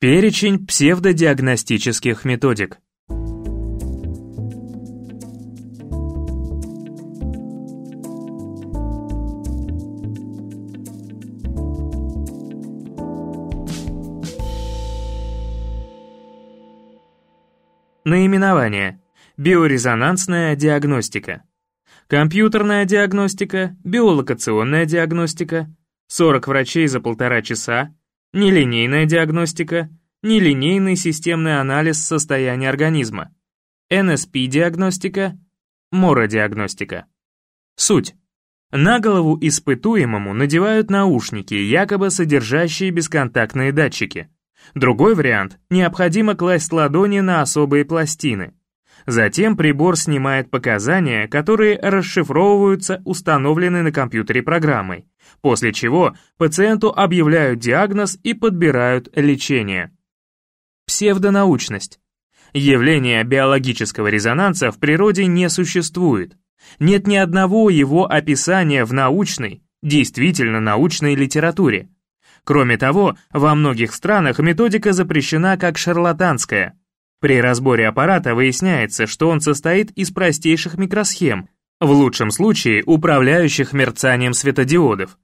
Перечень псевдодиагностических методик. Наименование. Биорезонансная диагностика. Компьютерная диагностика, биолокационная диагностика, 40 врачей за полтора часа, нелинейная диагностика, нелинейный системный анализ состояния организма, НСП-диагностика, мородиагностика. Суть. На голову испытуемому надевают наушники, якобы содержащие бесконтактные датчики. Другой вариант – необходимо класть ладони на особые пластины. Затем прибор снимает показания, которые расшифровываются установленной на компьютере программой, после чего пациенту объявляют диагноз и подбирают лечение. Псевдонаучность. Явление биологического резонанса в природе не существует. Нет ни одного его описания в научной, действительно научной литературе. Кроме того, во многих странах методика запрещена как шарлатанская. При разборе аппарата выясняется, что он состоит из простейших микросхем, в лучшем случае управляющих мерцанием светодиодов.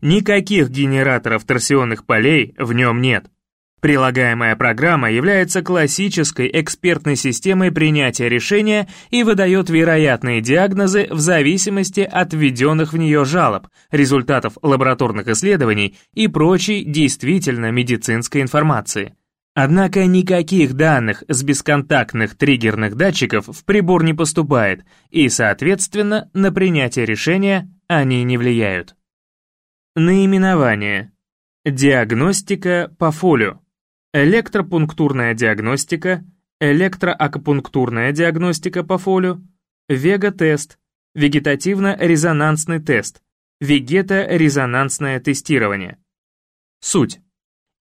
Никаких генераторов торсионных полей в нем нет. Прилагаемая программа является классической экспертной системой принятия решения и выдает вероятные диагнозы в зависимости от введенных в нее жалоб, результатов лабораторных исследований и прочей действительно медицинской информации. Однако никаких данных с бесконтактных триггерных датчиков в прибор не поступает, и, соответственно, на принятие решения они не влияют. Наименование. Диагностика по фолио электропунктурная диагностика, электроакупунктурная диагностика по фолю, вега-тест, вегетативно-резонансный тест, вегето-резонансное тестирование. Суть.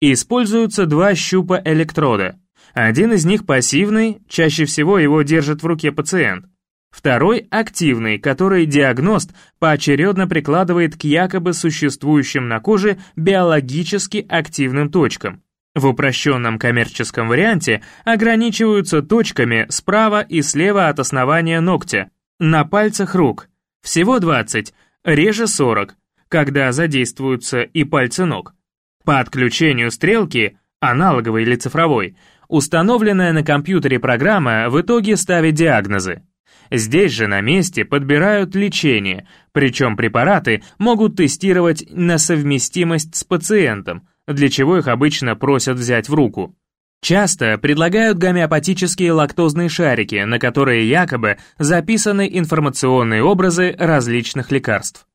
Используются два щупа электрода. Один из них пассивный, чаще всего его держит в руке пациент. Второй активный, который диагност поочередно прикладывает к якобы существующим на коже биологически активным точкам. В упрощенном коммерческом варианте ограничиваются точками справа и слева от основания ногтя, на пальцах рук, всего 20, реже 40, когда задействуются и пальцы ног. По отключению стрелки, аналоговой или цифровой, установленная на компьютере программа в итоге ставит диагнозы. Здесь же на месте подбирают лечение, причем препараты могут тестировать на совместимость с пациентом, для чего их обычно просят взять в руку. Часто предлагают гомеопатические лактозные шарики, на которые якобы записаны информационные образы различных лекарств.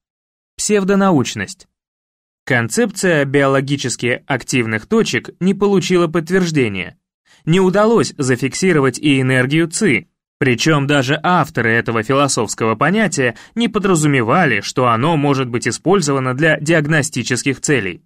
Псевдонаучность. Концепция биологически активных точек не получила подтверждения. Не удалось зафиксировать и энергию ЦИ, причем даже авторы этого философского понятия не подразумевали, что оно может быть использовано для диагностических целей.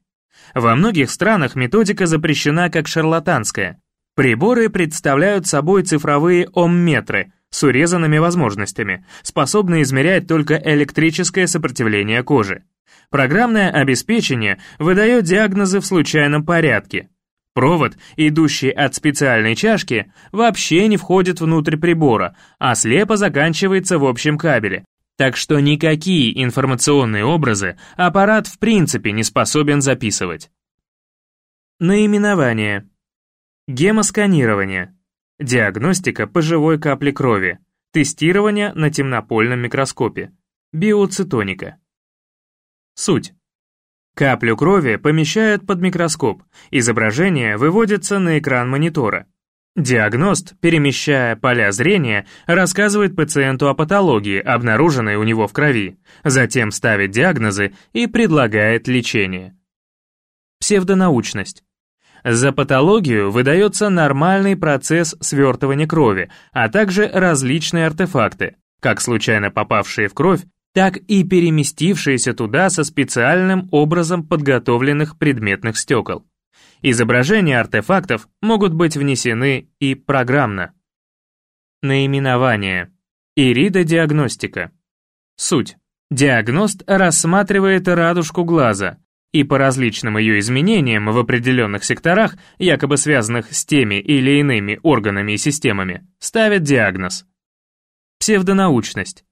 Во многих странах методика запрещена как шарлатанская. Приборы представляют собой цифровые омметры с урезанными возможностями, способные измерять только электрическое сопротивление кожи. Программное обеспечение выдает диагнозы в случайном порядке. Провод, идущий от специальной чашки, вообще не входит внутрь прибора, а слепо заканчивается в общем кабеле, так что никакие информационные образы аппарат в принципе не способен записывать. Наименование. Гемосканирование. Диагностика по живой капле крови. Тестирование на темнопольном микроскопе. Биоцитоника. Суть. Каплю крови помещают под микроскоп, изображение выводится на экран монитора. Диагност, перемещая поля зрения, рассказывает пациенту о патологии, обнаруженной у него в крови, затем ставит диагнозы и предлагает лечение. Псевдонаучность. За патологию выдается нормальный процесс свертывания крови, а также различные артефакты, как случайно попавшие в кровь, так и переместившиеся туда со специальным образом подготовленных предметных стекол. Изображения артефактов могут быть внесены и программно. Наименование. Иридодиагностика. Суть. Диагност рассматривает радужку глаза, и по различным ее изменениям в определенных секторах, якобы связанных с теми или иными органами и системами, ставят диагноз. Псевдонаучность.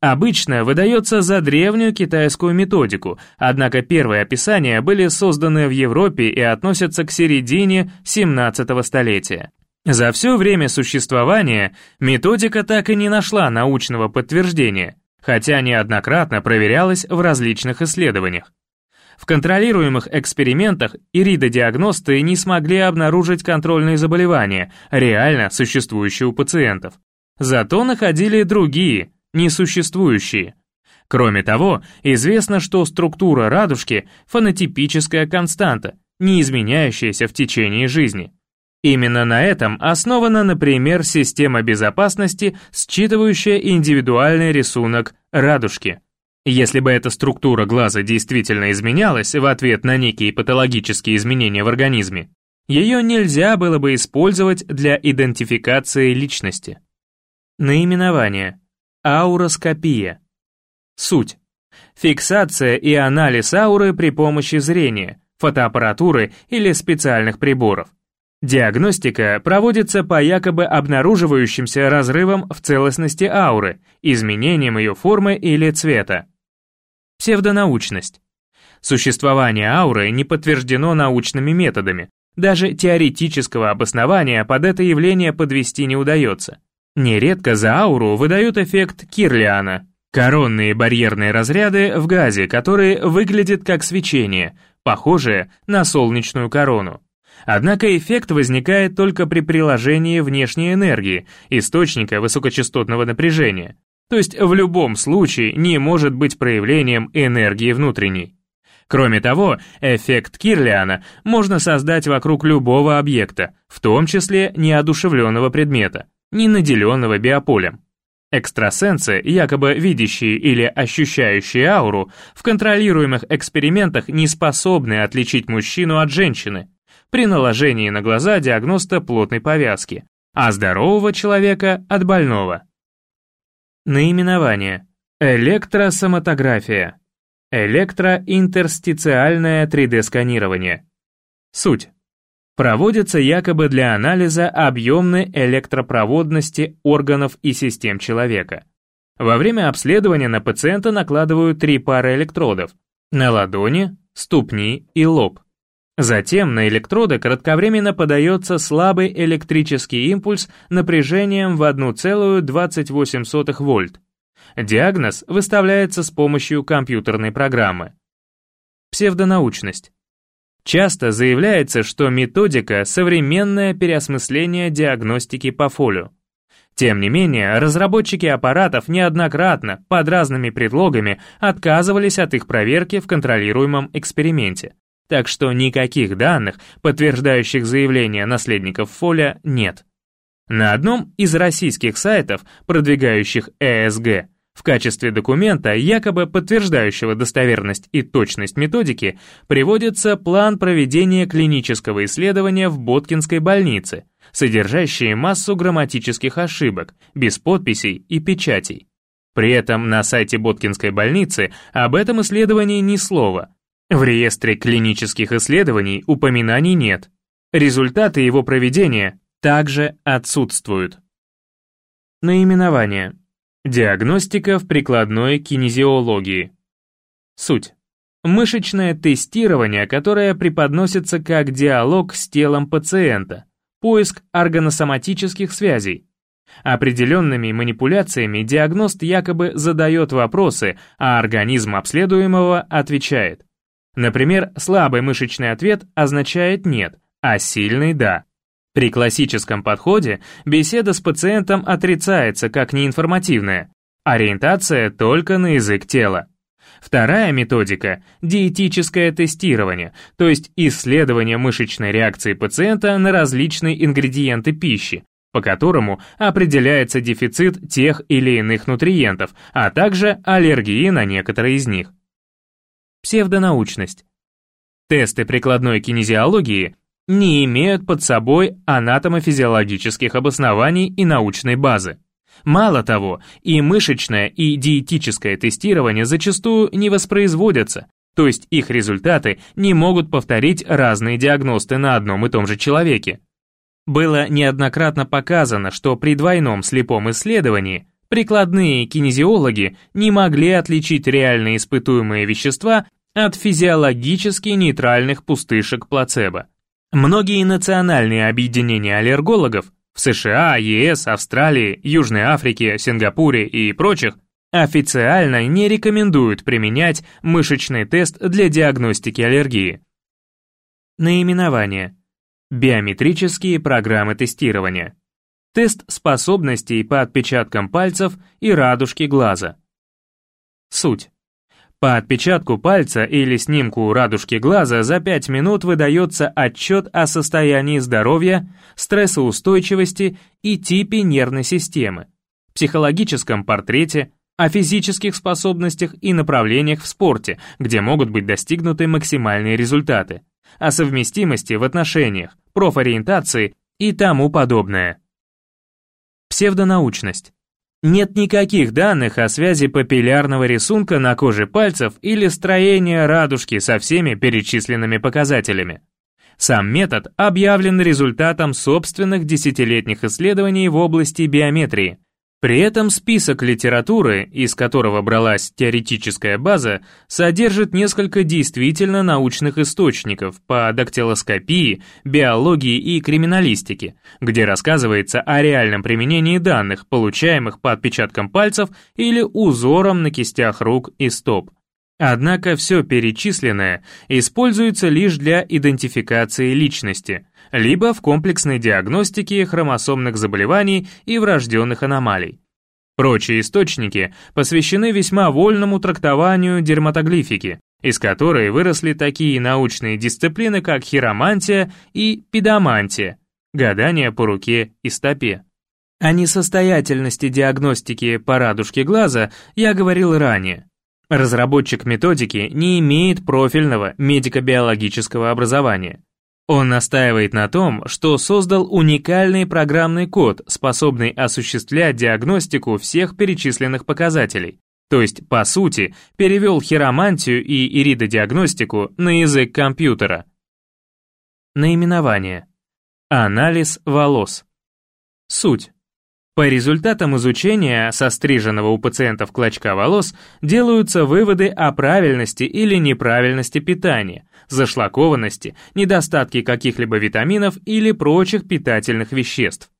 Обычно выдается за древнюю китайскую методику, однако первые описания были созданы в Европе и относятся к середине 17 столетия. За все время существования методика так и не нашла научного подтверждения, хотя неоднократно проверялась в различных исследованиях. В контролируемых экспериментах иридодиагносты не смогли обнаружить контрольные заболевания, реально существующие у пациентов. Зато находили другие, несуществующие. Кроме того, известно, что структура радужки – фонотипическая константа, не изменяющаяся в течение жизни. Именно на этом основана, например, система безопасности, считывающая индивидуальный рисунок радужки. Если бы эта структура глаза действительно изменялась в ответ на некие патологические изменения в организме, ее нельзя было бы использовать для идентификации личности. Наименование. Ауроскопия. Суть. Фиксация и анализ ауры при помощи зрения, фотоаппаратуры или специальных приборов. Диагностика проводится по якобы обнаруживающимся разрывам в целостности ауры, изменением ее формы или цвета. Псевдонаучность. Существование ауры не подтверждено научными методами, даже теоретического обоснования под это явление подвести не удается. Нередко за ауру выдают эффект Кирлиана, коронные барьерные разряды в газе, которые выглядят как свечение, похожее на солнечную корону. Однако эффект возникает только при приложении внешней энергии, источника высокочастотного напряжения, то есть в любом случае не может быть проявлением энергии внутренней. Кроме того, эффект Кирлиана можно создать вокруг любого объекта, в том числе неодушевленного предмета не наделенного биополем. Экстрасенсы, якобы видящие или ощущающие ауру, в контролируемых экспериментах не способны отличить мужчину от женщины при наложении на глаза диагноста плотной повязки, а здорового человека от больного. Наименование. Электросоматография. Электроинтерстициальное 3D-сканирование. Суть проводится якобы для анализа объемной электропроводности органов и систем человека. Во время обследования на пациента накладывают три пары электродов на ладони, ступни и лоб. Затем на электроды кратковременно подается слабый электрический импульс напряжением в 1,28 вольт. Диагноз выставляется с помощью компьютерной программы. Псевдонаучность. Часто заявляется, что методика – современное переосмысление диагностики по фолио. Тем не менее, разработчики аппаратов неоднократно, под разными предлогами, отказывались от их проверки в контролируемом эксперименте. Так что никаких данных, подтверждающих заявления наследников фоля, нет. На одном из российских сайтов, продвигающих ЭСГ, в качестве документа, якобы подтверждающего достоверность и точность методики, приводится план проведения клинического исследования в Боткинской больнице, содержащий массу грамматических ошибок, без подписей и печатей. При этом на сайте Боткинской больницы об этом исследовании ни слова. В реестре клинических исследований упоминаний нет. Результаты его проведения также отсутствуют. Наименование. Диагностика в прикладной кинезиологии. Суть. Мышечное тестирование, которое преподносится как диалог с телом пациента, поиск органосоматических связей. Определенными манипуляциями диагност якобы задает вопросы, а организм обследуемого отвечает. Например, слабый мышечный ответ означает «нет», а сильный «да». При классическом подходе беседа с пациентом отрицается как неинформативная, ориентация только на язык тела. Вторая методика – диетическое тестирование, то есть исследование мышечной реакции пациента на различные ингредиенты пищи, по которому определяется дефицит тех или иных нутриентов, а также аллергии на некоторые из них. Псевдонаучность. Тесты прикладной кинезиологии не имеют под собой анатомофизиологических обоснований и научной базы. Мало того, и мышечное, и диетическое тестирование зачастую не воспроизводятся, то есть их результаты не могут повторить разные диагносты на одном и том же человеке. Было неоднократно показано, что при двойном слепом исследовании прикладные кинезиологи не могли отличить реально испытуемые вещества от физиологически нейтральных пустышек плацебо. Многие национальные объединения аллергологов в США, ЕС, Австралии, Южной Африке, Сингапуре и прочих официально не рекомендуют применять мышечный тест для диагностики аллергии. Наименование. Биометрические программы тестирования. Тест способностей по отпечаткам пальцев и радужки глаза. Суть. По отпечатку пальца или снимку радужки глаза за 5 минут выдается отчет о состоянии здоровья, стрессоустойчивости и типе нервной системы, психологическом портрете, о физических способностях и направлениях в спорте, где могут быть достигнуты максимальные результаты, о совместимости в отношениях, профориентации и тому подобное. Псевдонаучность. Нет никаких данных о связи папиллярного рисунка на коже пальцев или строения радужки со всеми перечисленными показателями. Сам метод объявлен результатом собственных десятилетних исследований в области биометрии, при этом список литературы, из которого бралась теоретическая база, содержит несколько действительно научных источников по дактилоскопии, биологии и криминалистике, где рассказывается о реальном применении данных, получаемых по отпечаткам пальцев или узорам на кистях рук и стоп. Однако все перечисленное используется лишь для идентификации личности – либо в комплексной диагностике хромосомных заболеваний и врожденных аномалий. Прочие источники посвящены весьма вольному трактованию дерматоглифики, из которой выросли такие научные дисциплины, как хиромантия и педомантия, гадание по руке и стопе. О несостоятельности диагностики по радужке глаза я говорил ранее. Разработчик методики не имеет профильного медико-биологического образования. Он настаивает на том, что создал уникальный программный код, способный осуществлять диагностику всех перечисленных показателей. То есть, по сути, перевел хиромантию и иридодиагностику на язык компьютера. Наименование. Анализ волос. Суть. По результатам изучения состриженного у пациентов клочка волос делаются выводы о правильности или неправильности питания, зашлакованности, недостатке каких-либо витаминов или прочих питательных веществ.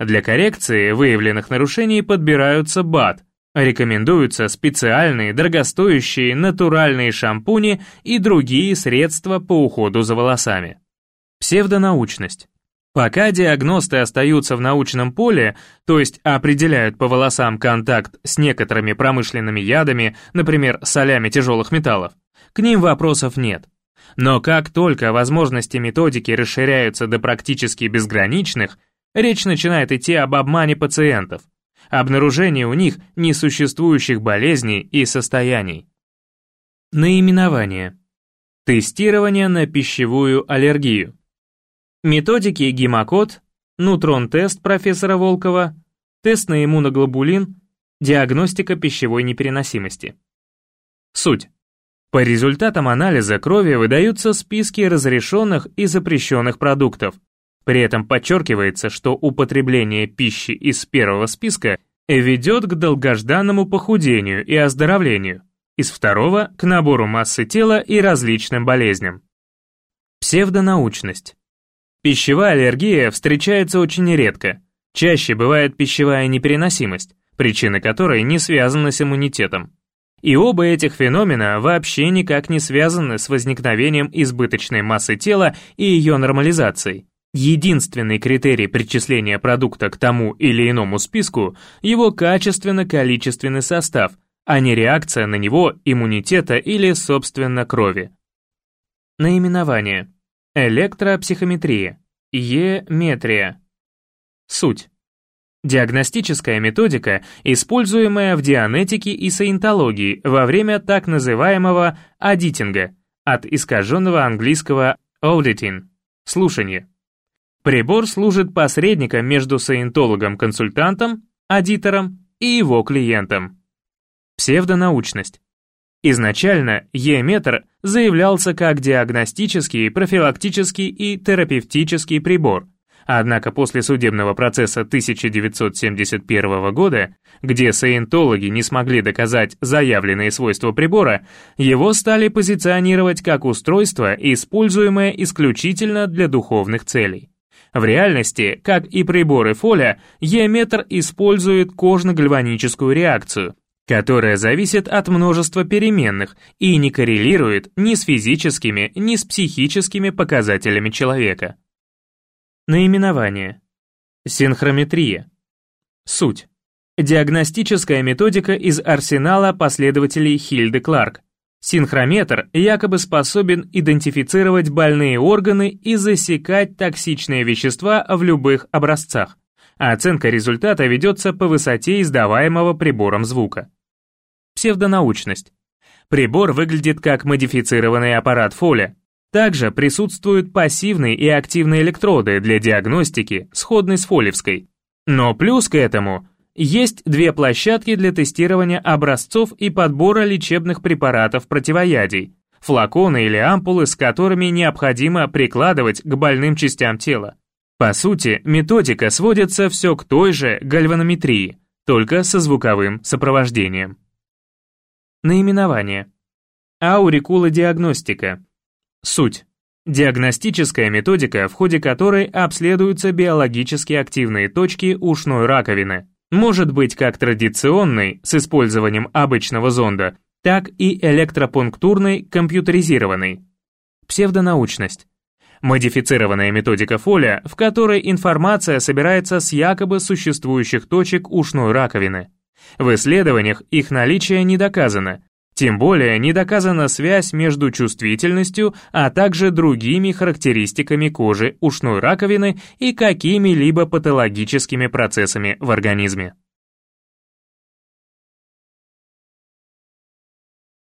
Для коррекции выявленных нарушений подбираются БАД, рекомендуются специальные дорогостоящие натуральные шампуни и другие средства по уходу за волосами. Псевдонаучность. Пока диагносты остаются в научном поле, то есть определяют по волосам контакт с некоторыми промышленными ядами, например, солями тяжелых металлов, к ним вопросов нет. Но как только возможности методики расширяются до практически безграничных, речь начинает идти об обмане пациентов, обнаружении у них несуществующих болезней и состояний. Наименование. Тестирование на пищевую аллергию. Методики гемокод, нутрон-тест профессора Волкова, тест на иммуноглобулин, диагностика пищевой непереносимости. Суть. По результатам анализа крови выдаются списки разрешенных и запрещенных продуктов. При этом подчеркивается, что употребление пищи из первого списка ведет к долгожданному похудению и оздоровлению, из второго – к набору массы тела и различным болезням. Псевдонаучность. Пищевая аллергия встречается очень редко. Чаще бывает пищевая непереносимость, причины которой не связаны с иммунитетом. И оба этих феномена вообще никак не связаны с возникновением избыточной массы тела и ее нормализацией. Единственный критерий причисления продукта к тому или иному списку – его качественно-количественный состав, а не реакция на него иммунитета или, собственно, крови. Наименование. Электропсихометрия. Е-метрия. Суть. Диагностическая методика, используемая в дианетике и саентологии во время так называемого адитинга, от искаженного английского auditing – слушание. Прибор служит посредником между саентологом-консультантом, адитором и его клиентом. Псевдонаучность. Изначально Е-метр заявлялся как диагностический, профилактический и терапевтический прибор, однако после судебного процесса 1971 года, где саентологи не смогли доказать заявленные свойства прибора, его стали позиционировать как устройство, используемое исключительно для духовных целей. В реальности, как и приборы Фоля, Е-метр использует кожно-гальваническую реакцию, которая зависит от множества переменных и не коррелирует ни с физическими, ни с психическими показателями человека. Наименование. Синхрометрия. Суть. Диагностическая методика из арсенала последователей Хильды Кларк. Синхрометр якобы способен идентифицировать больные органы и засекать токсичные вещества в любых образцах. Оценка результата ведется по высоте издаваемого прибором звука. Псевдонаучность. Прибор выглядит как модифицированный аппарат Фоля. Также присутствуют пассивные и активные электроды для диагностики, сходной с фолевской. Но плюс к этому есть две площадки для тестирования образцов и подбора лечебных препаратов противоядий, флаконы или ампулы, с которыми необходимо прикладывать к больным частям тела. По сути, методика сводится все к той же гальванометрии, только со звуковым сопровождением. Наименование. Аурикулодиагностика. Суть. Диагностическая методика, в ходе которой обследуются биологически активные точки ушной раковины. Может быть как традиционной, с использованием обычного зонда, так и электропунктурной, компьютеризированной. Псевдонаучность. Модифицированная методика Фоля, в которой информация собирается с якобы существующих точек ушной раковины. В исследованиях их наличие не доказано, тем более не доказана связь между чувствительностью, а также другими характеристиками кожи ушной раковины и какими-либо патологическими процессами в организме.